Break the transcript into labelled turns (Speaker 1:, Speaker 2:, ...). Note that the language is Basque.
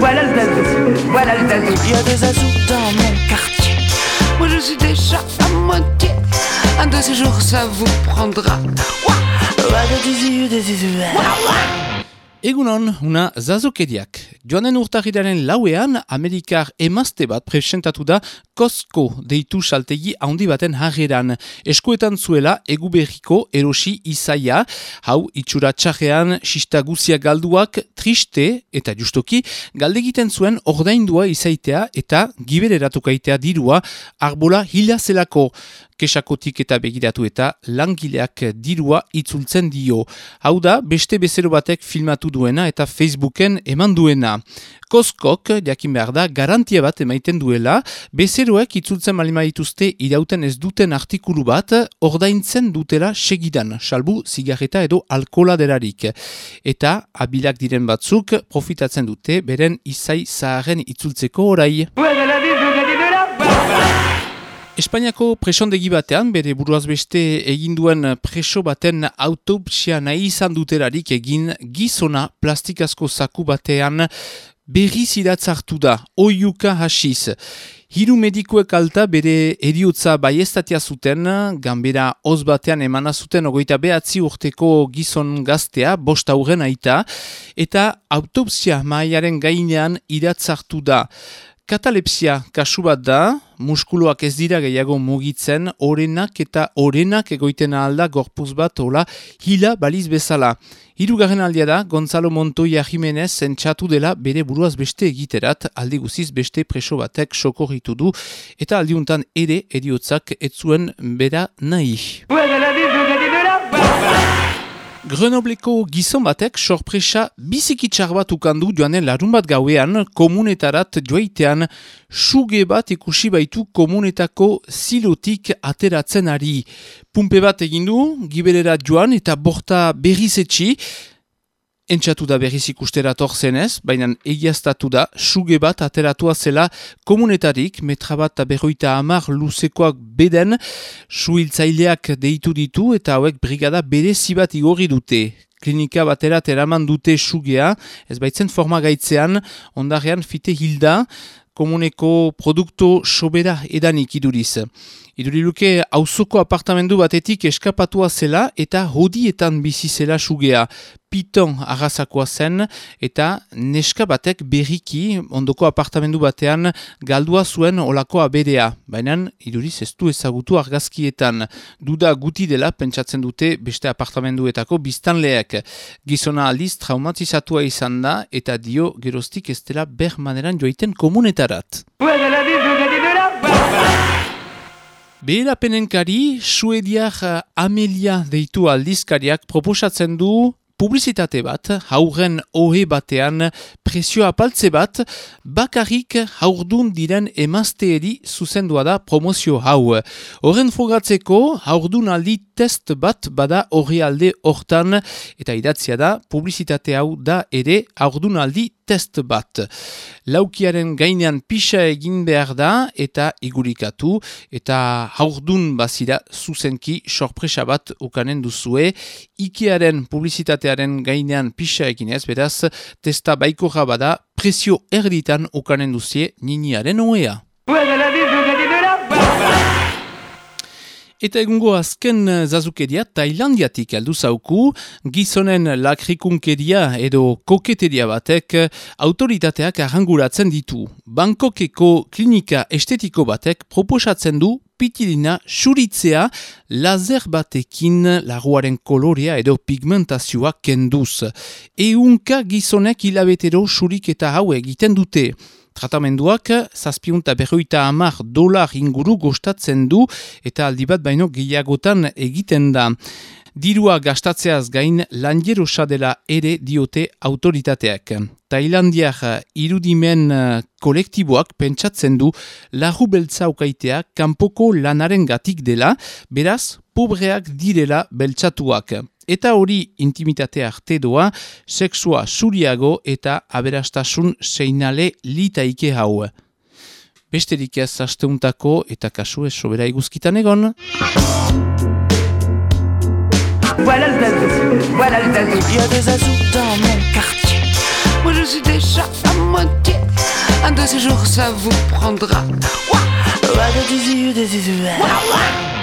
Speaker 1: Voilà le zazou, voilà le zazou.
Speaker 2: Il y a des zazous dans mon quartier. Moi je suis déjà à moitié. Un de ces jours ça vous prendra.
Speaker 3: Egunon, una zazokeriak. Joanen urtahiraren lauean, Amerikar emazte bat presentatu da Costco deitu saltegi handi baten hageran. Eskuetan zuela eguberriko erosi izaia, hau itxura txajean sistaguzia galduak triste eta justoki galdegiten zuen ordaindua izaitea eta gibereраtukaitea dirua arbola hila zelako kesakotik eta begiratu eta langileak dirua itzultzen dio. Hau da, beste bezero batek filmatu duena eta Facebooken eman duena. Koskok, jakin behar da, garantia bat emaiten duela, bezeroek itzultzen malima dituzte irauten ez duten artikulu bat, ordaintzen dutela segidan, salbu zigarreta edo alkola derarik. Eta, abilak diren batzuk, profitatzen dute, beren izai zaharen itzultzeko orai. Espainiako presondegi batean, bere buruaz beste egin duen preso baten autopsia nahi izan duterarik egin gizona plastikazko zaku batean berriz idatzartu da, oiuka hasiz. Hiru medikuek alta bere eriotza baiestatia zuten, gambera oz batean emana zuten ogoita behatzi urteko gizon gaztea, bost aurren aita, eta autopsia maaiaren gainean idatzartu da. Katalepsia kasu bat da, muskuloak ez dira gehiago mugitzen, orenak eta orenak egoiten alda gorpuz bat ola hila baliz bezala. Hirugarren aldia da, Gonzalo Montoya Jimenez zentsatu dela bere buruaz beste egiterat, aldi guziz beste preso batek sokorritu du, eta aldiuntan ere eriotzak etzuen bera nahi. Grenobleko gizon batek sorpresa bizikitxar bat ukandu joanen larun bat gauean komunetarat joaitean suge bat ikusi baitu komunetako zilotik ateratzen ari. Pumpe bat egindu, giberera joan eta borta berriz etxi, Entxatu da berriz ikustera torzenez, baina egiaztatu da, suge bat ateratua zela komunetarik, metra bat berroita amar luzekoak beden, suhiltzaileak deitu ditu eta hauek brigada bere zibat igorri dute. Klinika baterat eraman dute sugea, ez baitzen forma gaitzean, ondarean fite hilda, komuneko produkto sobera edanik iduriz. Iduriluke hauzoko apartamendu batetik eskapatua zela eta hodietan bizi zela sugea. Piton arrazakoa zen eta neska batek berriki ondoko apartamendu batean galdua zuen olako aberea. Baina iduriz ez du ezagutu argazkietan. Duda guti dela pentsatzen dute beste apartamenduetako biztanleek. Gizona aldiz traumatizatua izan da eta dio gerostik ez dela ber maneran joiten komunetarat. Beherapenenkari, suediak eh, Amelia deitu aldizkariak proposatzen du publizitate bat, hauren ohe batean presio apaltze bat, bakarrik haurdun diren emazteeri zuzendua da promozio hau. Horren fogatzeko, haurdun aldi test bat bada horri hortan, eta idatzia da, publizitate hau da ere haurdun aldi test bat. Laukiaren gainean pixa egin behar da eta igurikatu eta haurdun bazira zuzenki sorpresa bat ukanen duzue. Ikearen publizitatearen gainean pixa egin ez, beraz, testa baiko jabada presio erditan ukanen duzie niniaren oea. Eta egungo azken eh, zazukeria Tailandiatik aldu zauku, gizonen lakrikunkeria edo koketeria batek eh, autoritateak arranguratzen ditu. Bangkokeko klinika estetiko batek proposatzen du pitilina suritzea lazer batekin laguaren kolorea edo pigmentazioa kenduz. Eunka gizonek hilabetero surik eta hau egiten dute. Tratamenduak zazpiunta berroita amar dolar inguru gostatzen du eta aldi bat baino gehiagotan egiten da. Dirua gastatzeaz gain lanjero dela ere diote autoritateak. Tailandiak irudimen eh, kolektiboak pentsatzen du lahu beltza ukaitea kanpoko lanaren gatik dela, beraz, pobreak direla beltzatuak eta hori intimitate arte doa, sexua suriago eta aberastasun seinale litaike hau. Besterik ez asteuntako eta kasu ez sobera iguzkitan egon.
Speaker 1: Voilà le zazou, voilà le zazou.
Speaker 2: Il y a des azous dans mon quartier. Moi je suis déjà à moitié. Un de ces jours, ça vous prendra. Ouah, ouah, des yeux, des ouah, ouah.